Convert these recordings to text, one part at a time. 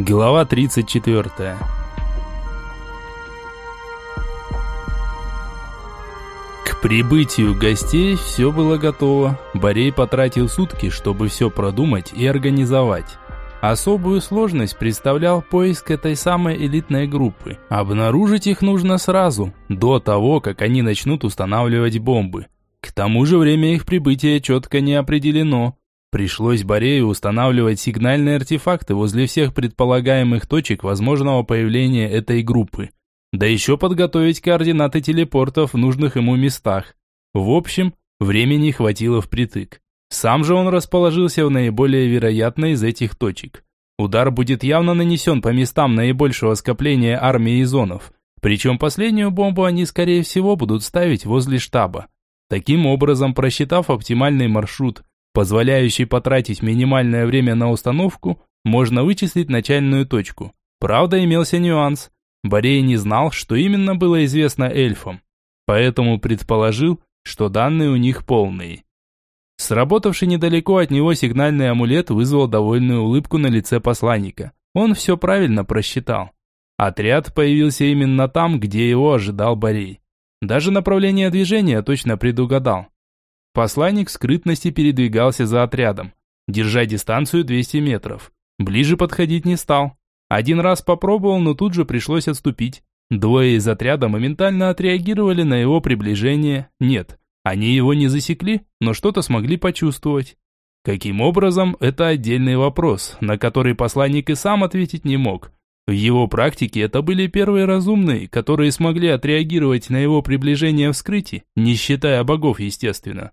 Глава 34. К прибытию гостей все было готово. Борей потратил сутки, чтобы все продумать и организовать. Особую сложность представлял поиск этой самой элитной группы. Обнаружить их нужно сразу, до того, как они начнут устанавливать бомбы. К тому же время их прибытия четко не определено. Пришлось Борею устанавливать сигнальные артефакты возле всех предполагаемых точек возможного появления этой группы. Да еще подготовить координаты телепортов в нужных ему местах. В общем, времени хватило впритык. Сам же он расположился в наиболее вероятной из этих точек. Удар будет явно нанесен по местам наибольшего скопления армии зонов. Причем последнюю бомбу они, скорее всего, будут ставить возле штаба. Таким образом, просчитав оптимальный маршрут, позволяющий потратить минимальное время на установку, можно вычислить начальную точку. Правда, имелся нюанс. Борей не знал, что именно было известно эльфам, поэтому предположил, что данные у них полные. Сработавший недалеко от него сигнальный амулет вызвал довольную улыбку на лице посланника. Он все правильно просчитал. Отряд появился именно там, где его ожидал Борей. Даже направление движения точно предугадал. Посланник скрытности передвигался за отрядом, держа дистанцию 200 метров. Ближе подходить не стал. Один раз попробовал, но тут же пришлось отступить. Двое из отряда моментально отреагировали на его приближение. Нет, они его не засекли, но что-то смогли почувствовать. Каким образом, это отдельный вопрос, на который посланник и сам ответить не мог. В его практике это были первые разумные, которые смогли отреагировать на его приближение вскрытий, не считая богов, естественно.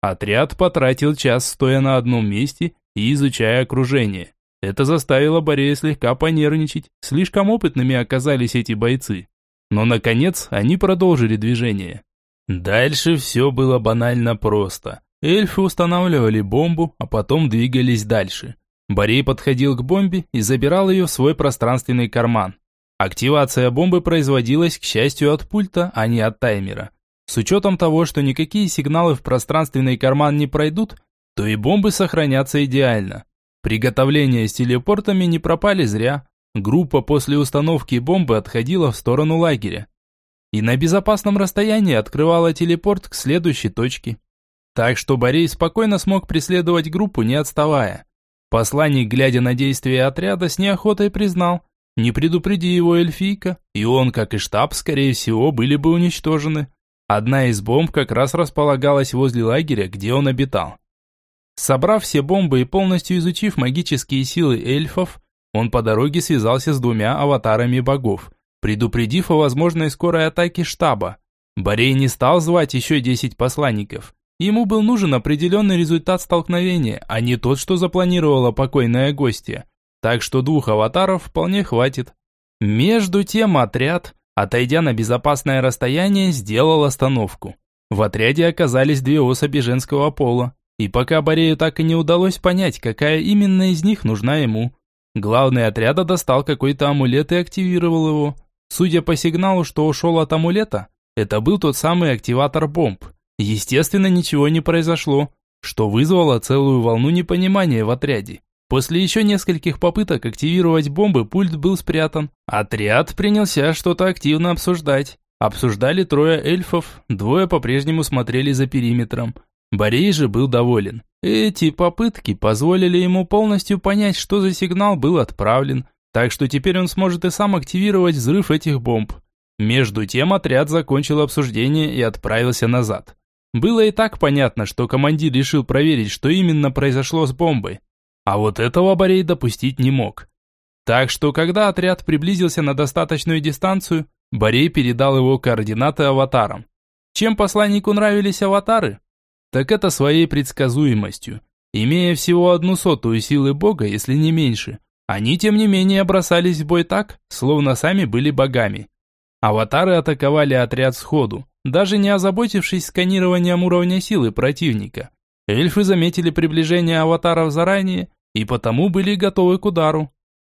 Отряд потратил час, стоя на одном месте и изучая окружение. Это заставило Борея слегка понервничать, слишком опытными оказались эти бойцы. Но, наконец, они продолжили движение. Дальше все было банально просто. Эльфы устанавливали бомбу, а потом двигались дальше. Борей подходил к бомбе и забирал ее в свой пространственный карман. Активация бомбы производилась, к счастью, от пульта, а не от таймера. С учетом того, что никакие сигналы в пространственный карман не пройдут, то и бомбы сохранятся идеально. Приготовления с телепортами не пропали зря. Группа после установки бомбы отходила в сторону лагеря. И на безопасном расстоянии открывала телепорт к следующей точке. Так что Борей спокойно смог преследовать группу, не отставая. Посланник, глядя на действия отряда, с неохотой признал, не предупреди его эльфийка, и он, как и штаб, скорее всего, были бы уничтожены. Одна из бомб как раз располагалась возле лагеря, где он обитал. Собрав все бомбы и полностью изучив магические силы эльфов, он по дороге связался с двумя аватарами богов, предупредив о возможной скорой атаке штаба. Борей не стал звать еще 10 посланников. Ему был нужен определенный результат столкновения, а не тот, что запланировала покойная гостья. Так что двух аватаров вполне хватит. Между тем отряд, Отойдя на безопасное расстояние, сделал остановку. В отряде оказались две особи женского пола, и пока Борею так и не удалось понять, какая именно из них нужна ему. Главный отряда достал какой-то амулет и активировал его. Судя по сигналу, что ушел от амулета, это был тот самый активатор бомб. Естественно, ничего не произошло, что вызвало целую волну непонимания в отряде. После еще нескольких попыток активировать бомбы пульт был спрятан. Отряд принялся что-то активно обсуждать. Обсуждали трое эльфов, двое по-прежнему смотрели за периметром. Борей же был доволен. Эти попытки позволили ему полностью понять, что за сигнал был отправлен, так что теперь он сможет и сам активировать взрыв этих бомб. Между тем отряд закончил обсуждение и отправился назад. Было и так понятно, что командир решил проверить, что именно произошло с бомбой. А вот этого Борей допустить не мог. Так что, когда отряд приблизился на достаточную дистанцию, Борей передал его координаты аватарам. Чем посланнику нравились аватары? Так это своей предсказуемостью. Имея всего одну сотую силы бога, если не меньше, они тем не менее бросались в бой так, словно сами были богами. Аватары атаковали отряд сходу, даже не озаботившись сканированием уровня силы противника. Эльфы заметили приближение аватаров заранее и потому были готовы к удару.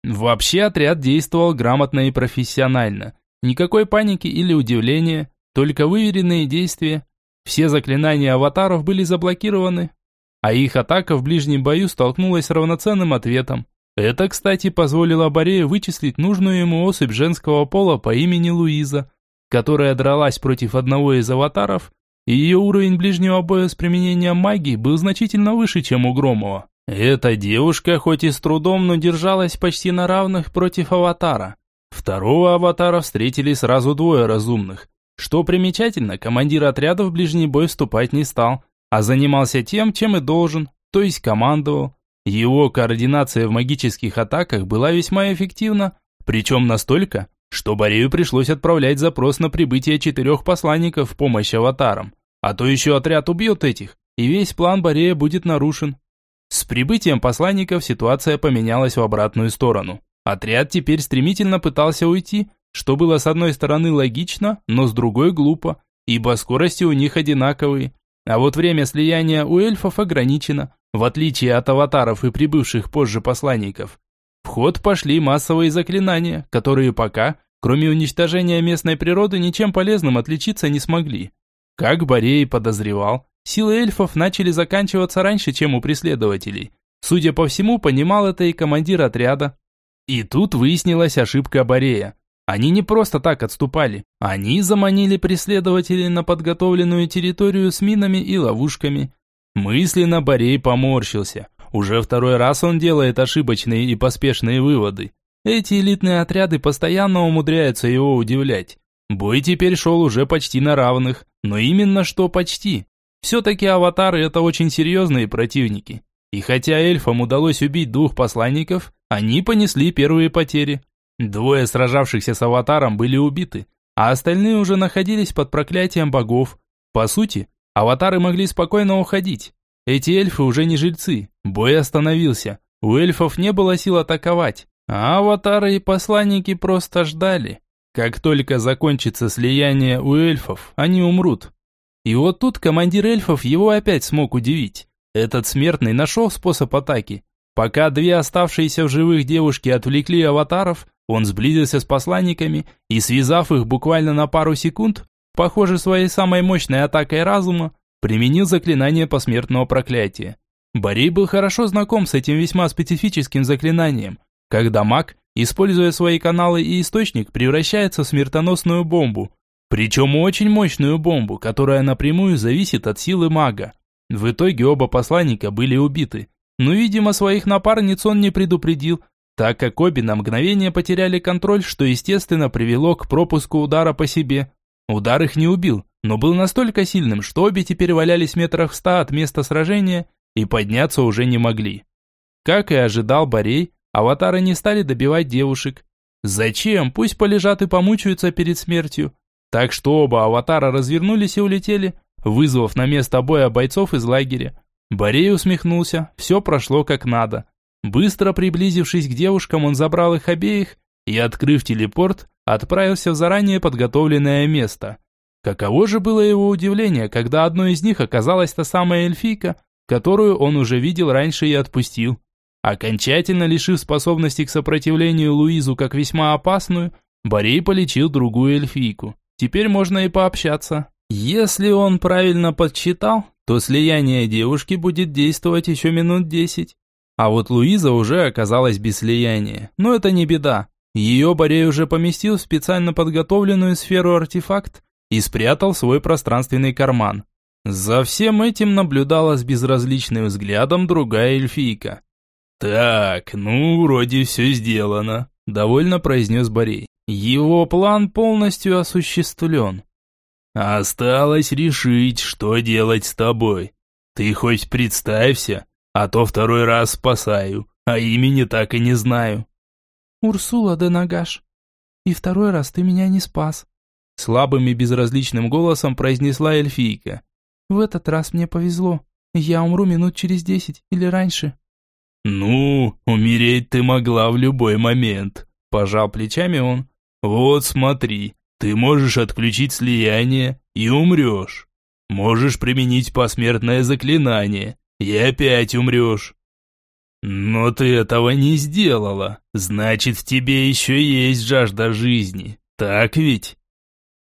Вообще отряд действовал грамотно и профессионально. Никакой паники или удивления, только выверенные действия. Все заклинания аватаров были заблокированы, а их атака в ближнем бою столкнулась с равноценным ответом. Это, кстати, позволило Борею вычислить нужную ему особь женского пола по имени Луиза, которая дралась против одного из аватаров, и ее уровень ближнего боя с применением магии был значительно выше, чем у Громова. Эта девушка хоть и с трудом, но держалась почти на равных против аватара. Второго аватара встретили сразу двое разумных. Что примечательно, командир отряда в ближний бой вступать не стал, а занимался тем, чем и должен, то есть командовал. Его координация в магических атаках была весьма эффективна, причем настолько, что Борею пришлось отправлять запрос на прибытие четырех посланников в помощь аватарам. А то еще отряд убьет этих, и весь план Борея будет нарушен. С прибытием посланников ситуация поменялась в обратную сторону. Отряд теперь стремительно пытался уйти, что было с одной стороны логично, но с другой глупо, ибо скорости у них одинаковые. А вот время слияния у эльфов ограничено, в отличие от аватаров и прибывших позже посланников. В ход пошли массовые заклинания, которые пока, кроме уничтожения местной природы, ничем полезным отличиться не смогли. Как Борей подозревал, силы эльфов начали заканчиваться раньше, чем у преследователей. Судя по всему, понимал это и командир отряда. И тут выяснилась ошибка Борея. Они не просто так отступали. Они заманили преследователей на подготовленную территорию с минами и ловушками. Мысленно Борей поморщился. Уже второй раз он делает ошибочные и поспешные выводы. Эти элитные отряды постоянно умудряются его удивлять. Бой теперь шел уже почти на равных, но именно что почти. Все-таки аватары это очень серьезные противники. И хотя эльфам удалось убить двух посланников, они понесли первые потери. Двое сражавшихся с аватаром были убиты, а остальные уже находились под проклятием богов. По сути, аватары могли спокойно уходить. Эти эльфы уже не жильцы, бой остановился. У эльфов не было сил атаковать, а аватары и посланники просто ждали. Как только закончится слияние у эльфов, они умрут. И вот тут командир эльфов его опять смог удивить. Этот смертный нашел способ атаки. Пока две оставшиеся в живых девушки отвлекли аватаров, он сблизился с посланниками и, связав их буквально на пару секунд, похоже, своей самой мощной атакой разума, применил заклинание посмертного проклятия. Борей был хорошо знаком с этим весьма специфическим заклинанием, когда маг, используя свои каналы и источник, превращается в смертоносную бомбу, причем очень мощную бомбу, которая напрямую зависит от силы мага. В итоге оба посланника были убиты, но, видимо, своих напарниц он не предупредил, так как обе на мгновение потеряли контроль, что естественно привело к пропуску удара по себе. Удар их не убил, но был настолько сильным, что обе теперь валялись метрах в ста от места сражения и подняться уже не могли. Как и ожидал Борей, аватары не стали добивать девушек. Зачем? Пусть полежат и помучаются перед смертью. Так что оба аватара развернулись и улетели, вызвав на место боя бойцов из лагеря. Борей усмехнулся, все прошло как надо. Быстро приблизившись к девушкам, он забрал их обеих и, открыв телепорт, отправился в заранее подготовленное место. Каково же было его удивление, когда одной из них оказалась та самая эльфийка, которую он уже видел раньше и отпустил. Окончательно лишив способности к сопротивлению Луизу как весьма опасную, Борей полечил другую эльфийку. Теперь можно и пообщаться. Если он правильно подсчитал, то слияние девушки будет действовать еще минут десять. А вот Луиза уже оказалась без слияния. Но это не беда. Ее Борей уже поместил в специально подготовленную сферу артефакт и спрятал свой пространственный карман. За всем этим наблюдала с безразличным взглядом другая эльфийка. «Так, ну, вроде все сделано», – довольно произнес Борей. Его план полностью осуществлен. «Осталось решить, что делать с тобой. Ты хоть представься, а то второй раз спасаю, а имени так и не знаю». «Урсула де Нагаш. И второй раз ты меня не спас», слабым и безразличным голосом произнесла эльфийка. «В этот раз мне повезло. Я умру минут через десять или раньше». «Ну, умереть ты могла в любой момент», – пожал плечами он. «Вот смотри, ты можешь отключить слияние и умрешь. Можешь применить посмертное заклинание, и опять умрешь. Но ты этого не сделала, значит, в тебе еще есть жажда жизни, так ведь?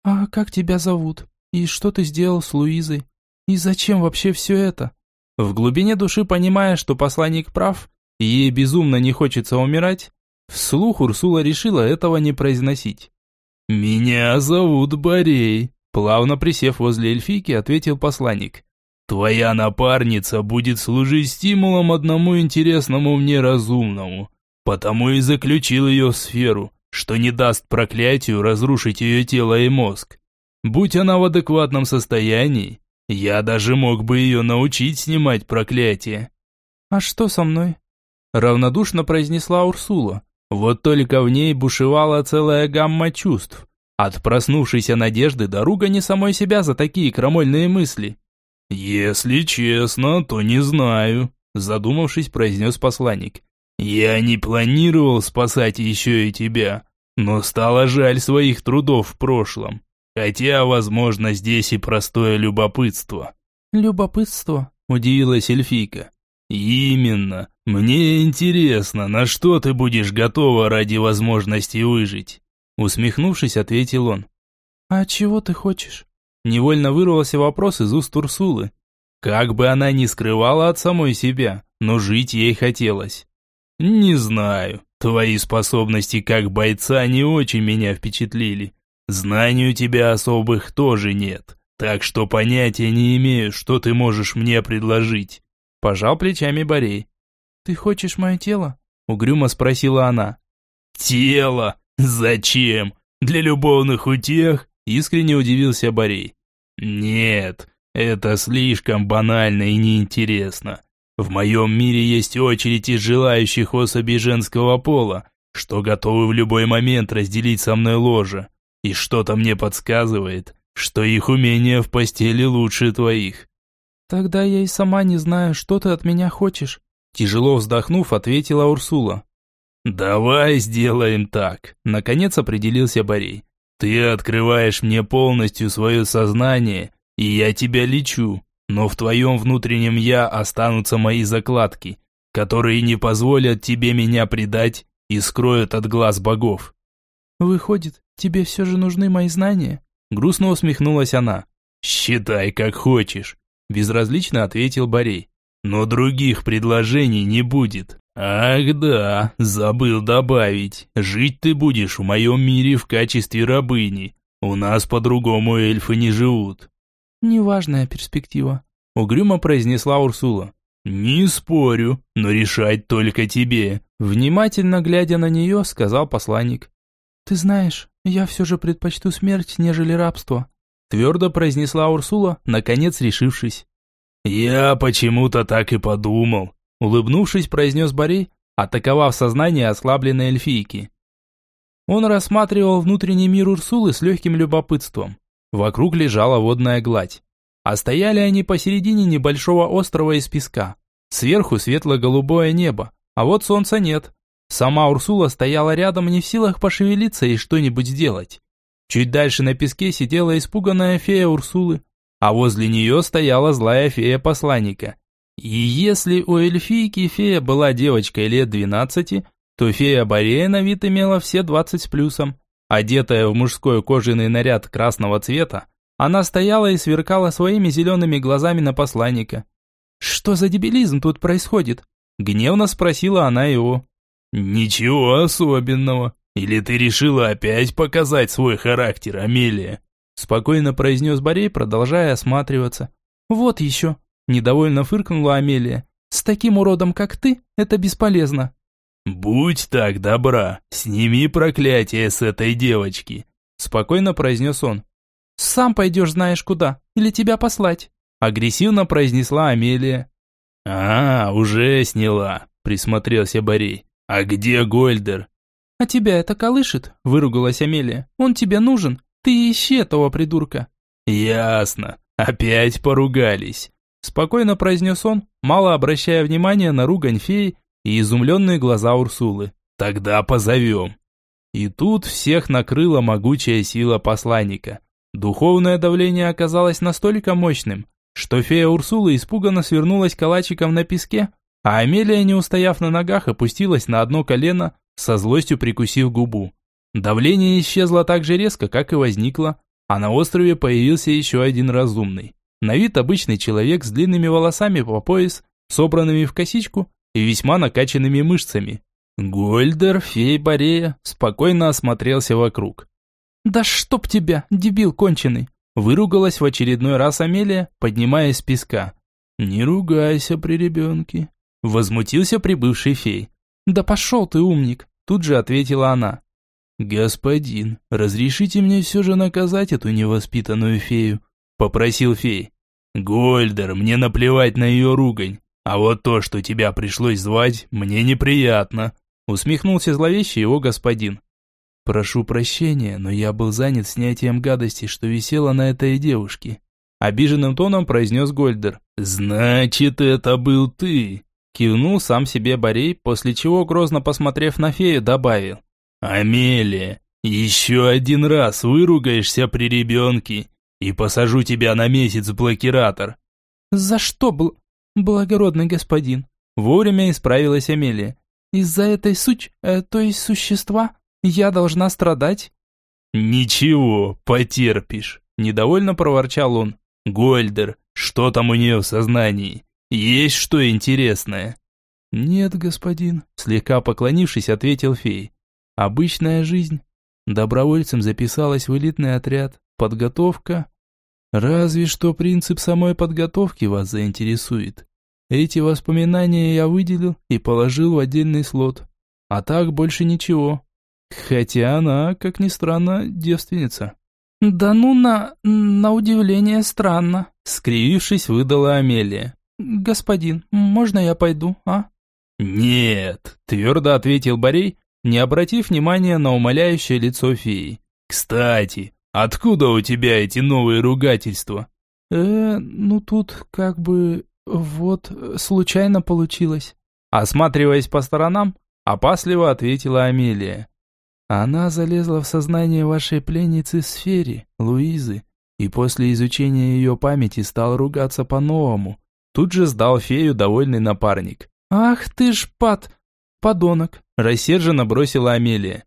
А как тебя зовут? И что ты сделал с Луизой? И зачем вообще все это? В глубине души понимая, что посланник прав, ей безумно не хочется умирать, вслух Урсула решила этого не произносить. «Меня зовут Борей», – плавно присев возле эльфийки, ответил посланник. «Твоя напарница будет служить стимулом одному интересному мне разумному, потому и заключил ее в сферу, что не даст проклятию разрушить ее тело и мозг. Будь она в адекватном состоянии, я даже мог бы ее научить снимать проклятие». «А что со мной?» Равнодушно произнесла Урсула. Вот только в ней бушевала целая гамма чувств. От проснувшейся надежды до ругани самой себя за такие крамольные мысли. «Если честно, то не знаю», задумавшись, произнес посланник. «Я не планировал спасать еще и тебя, но стало жаль своих трудов в прошлом. Хотя, возможно, здесь и простое любопытство». «Любопытство?» – удивилась эльфийка. «Именно. Мне интересно, на что ты будешь готова ради возможности выжить?» Усмехнувшись, ответил он. «А чего ты хочешь?» Невольно вырвался вопрос из уст Урсулы. Как бы она ни скрывала от самой себя, но жить ей хотелось. «Не знаю. Твои способности как бойца не очень меня впечатлили. Знаний у тебя особых тоже нет, так что понятия не имею, что ты можешь мне предложить». Пожал плечами Борей. «Ты хочешь мое тело?» Угрюмо спросила она. «Тело? Зачем? Для любовных утех?» Искренне удивился Борей. «Нет, это слишком банально и неинтересно. В моем мире есть очередь из желающих особей женского пола, что готовы в любой момент разделить со мной ложе. И что-то мне подсказывает, что их умения в постели лучше твоих. «Тогда я и сама не знаю, что ты от меня хочешь», тяжело вздохнув, ответила Урсула. «Давай сделаем так», – наконец определился Борей. «Ты открываешь мне полностью свое сознание, и я тебя лечу, но в твоем внутреннем «я» останутся мои закладки, которые не позволят тебе меня предать и скроют от глаз богов». «Выходит, тебе все же нужны мои знания?» Грустно усмехнулась она. «Считай, как хочешь безразлично ответил Борей. Но других предложений не будет. Ах да, забыл добавить. Жить ты будешь в моем мире в качестве рабыни. У нас по-другому эльфы не живут. Неважная перспектива, угрюмо произнесла Урсула. Не спорю, но решать только тебе. Внимательно глядя на нее, сказал посланник. Ты знаешь, я все же предпочту смерть, нежели рабство. Твердо произнесла Урсула, наконец решившись. «Я почему-то так и подумал», улыбнувшись, произнес Борей, атаковав сознание ослабленной эльфийки. Он рассматривал внутренний мир Урсулы с легким любопытством. Вокруг лежала водная гладь. А стояли они посередине небольшого острова из песка. Сверху светло-голубое небо, а вот солнца нет. Сама Урсула стояла рядом, не в силах пошевелиться и что-нибудь сделать. Чуть дальше на песке сидела испуганная фея Урсулы, а возле нее стояла злая фея посланника. И если у эльфийки фея была девочкой лет двенадцати, то фея Борея на вид имела все двадцать с плюсом. Одетая в мужской кожаный наряд красного цвета, она стояла и сверкала своими зелеными глазами на посланника. «Что за дебилизм тут происходит?» Гневно спросила она его. «Ничего особенного», или ты решила опять показать свой характер, Амелия?» Спокойно произнес Борей, продолжая осматриваться. «Вот еще!» Недовольно фыркнула Амелия. «С таким уродом, как ты, это бесполезно». «Будь так добра, сними проклятие с этой девочки», спокойно произнес он. «Сам пойдешь знаешь куда, или тебя послать», агрессивно произнесла Амелия. «А, уже сняла», присмотрелся Борей. «А где Гольдер?» «А тебя это колышет?» – выругалась Амелия. «Он тебе нужен? Ты ищи этого придурка». «Ясно. Опять поругались», – спокойно произнес он, мало обращая внимания на ругань феи и изумленные глаза Урсулы. «Тогда позовем». И тут всех накрыла могучая сила посланника. Духовное давление оказалось настолько мощным, что фея Урсула испуганно свернулась калачиком на песке, а Амелия, не устояв на ногах, опустилась на одно колено, со злостью прикусив губу. Давление исчезло так же резко, как и возникло, а на острове появился еще один разумный. На вид обычный человек с длинными волосами по пояс, собранными в косичку и весьма накачанными мышцами. Гольдер, фей Борея, спокойно осмотрелся вокруг. «Да чтоб тебя, дебил конченый!» Выругалась в очередной раз Амелия, поднимаясь с песка. «Не ругайся при ребенке», – возмутился прибывший фей. «Да пошел ты, умник!» – тут же ответила она. «Господин, разрешите мне все же наказать эту невоспитанную фею?» – попросил фей. «Гольдер, мне наплевать на ее ругань, а вот то, что тебя пришлось звать, мне неприятно», – усмехнулся зловеще его господин. «Прошу прощения, но я был занят снятием гадости, что висела на этой девушке», – обиженным тоном произнес Гольдер. «Значит, это был ты!» Кивнул сам себе Борей, после чего, грозно посмотрев на фею, добавил. «Амелия, еще один раз выругаешься при ребенке и посажу тебя на месяц в блокиратор». «За что, бл... благородный господин?» Вовремя исправилась Амелия. «Из-за этой суч... Э, то есть существа, я должна страдать?» «Ничего, потерпишь», – недовольно проворчал он. «Гольдер, что там у нее в сознании? Есть что интересное?» «Нет, господин», – слегка поклонившись, ответил фей. Обычная жизнь. Добровольцем записалась в элитный отряд. Подготовка. Разве что принцип самой подготовки вас заинтересует. Эти воспоминания я выделил и положил в отдельный слот. А так больше ничего. Хотя она, как ни странно, девственница. «Да ну на... на удивление странно», — скривившись, выдала Амелия. «Господин, можно я пойду, а?» «Нет», — твердо ответил Борей, не обратив внимания на умоляющее лицо феи. «Кстати, откуда у тебя эти новые ругательства?» «Э, ну тут как бы... вот, случайно получилось». Осматриваясь по сторонам, опасливо ответила Амелия. «Она залезла в сознание вашей пленницы Сфери, Луизы, и после изучения ее памяти стал ругаться по-новому». Тут же сдал фею довольный напарник. «Ах ты ж пад... подонок!» Рассерженно бросила Амелия.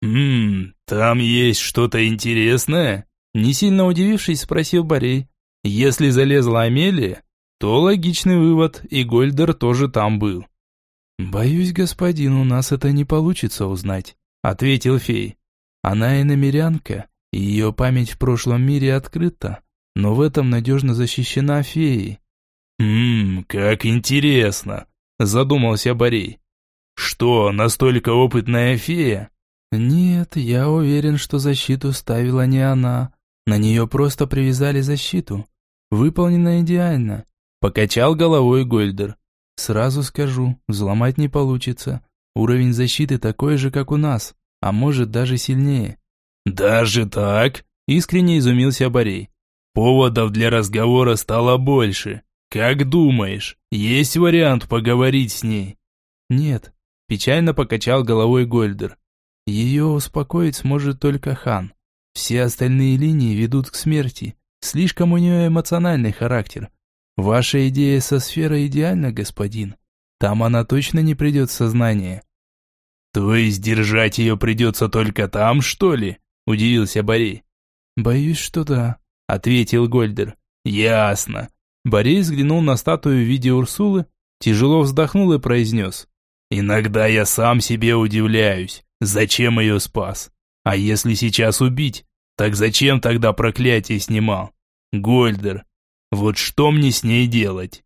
«Ммм, там есть что-то интересное?» Не сильно удивившись, спросил Борей. «Если залезла Амелия, то логичный вывод, и Гольдер тоже там был». «Боюсь, господин, у нас это не получится узнать», — ответил фей. «Она иномерянка, и ее память в прошлом мире открыта, но в этом надежно защищена феей». «Ммм, как интересно», — задумался Борей. «Что, настолько опытная фея?» «Нет, я уверен, что защиту ставила не она. На нее просто привязали защиту. Выполнено идеально», – покачал головой Гольдер. «Сразу скажу, взломать не получится. Уровень защиты такой же, как у нас, а может даже сильнее». «Даже так?» – искренне изумился Борей. «Поводов для разговора стало больше. Как думаешь, есть вариант поговорить с ней?» «Нет, Печально покачал головой Гольдер. Ее успокоить сможет только хан. Все остальные линии ведут к смерти. Слишком у нее эмоциональный характер. Ваша идея со сферой идеальна, господин. Там она точно не придет в сознание. То есть держать ее придется только там, что ли? Удивился Борей. Боюсь, что да, ответил Гольдер. Ясно. Борей взглянул на статую в виде Урсулы, тяжело вздохнул и произнес. Иногда я сам себе удивляюсь, зачем ее спас. А если сейчас убить, так зачем тогда проклятие снимал? Гольдер, вот что мне с ней делать?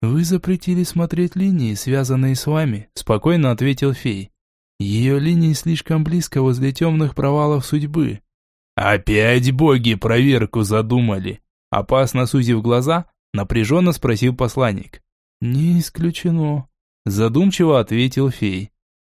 Вы запретили смотреть линии, связанные с вами, спокойно ответил фей. Ее линии слишком близко возле темных провалов судьбы. Опять боги проверку задумали. Опасно сузив глаза, напряженно спросил посланник. Не исключено. Задумчиво ответил фей.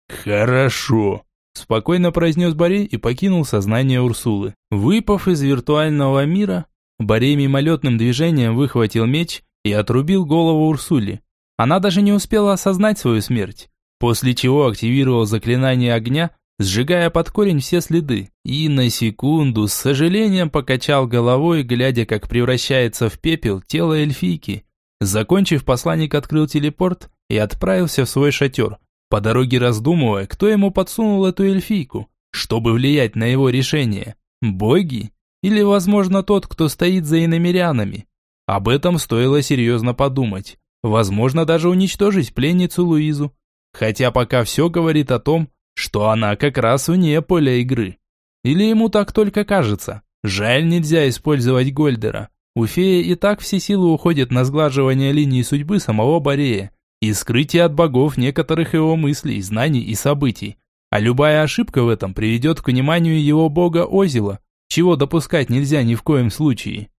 «Хорошо», – спокойно произнес Борей и покинул сознание Урсулы. Выпав из виртуального мира, Борей мимолетным движением выхватил меч и отрубил голову Урсуле. Она даже не успела осознать свою смерть, после чего активировал заклинание огня, сжигая под корень все следы, и на секунду с сожалением покачал головой, глядя, как превращается в пепел тело эльфийки. Закончив, посланник открыл телепорт и отправился в свой шатер, по дороге раздумывая, кто ему подсунул эту эльфийку, чтобы влиять на его решение. Боги? Или, возможно, тот, кто стоит за иномерянами? Об этом стоило серьезно подумать. Возможно, даже уничтожить пленницу Луизу. Хотя пока все говорит о том, что она как раз вне поля игры. Или ему так только кажется. Жаль, нельзя использовать Гольдера. У феи и так все силы уходят на сглаживание линии судьбы самого Борея и скрытие от богов некоторых его мыслей, знаний и событий. А любая ошибка в этом приведет к вниманию его бога Озила, чего допускать нельзя ни в коем случае.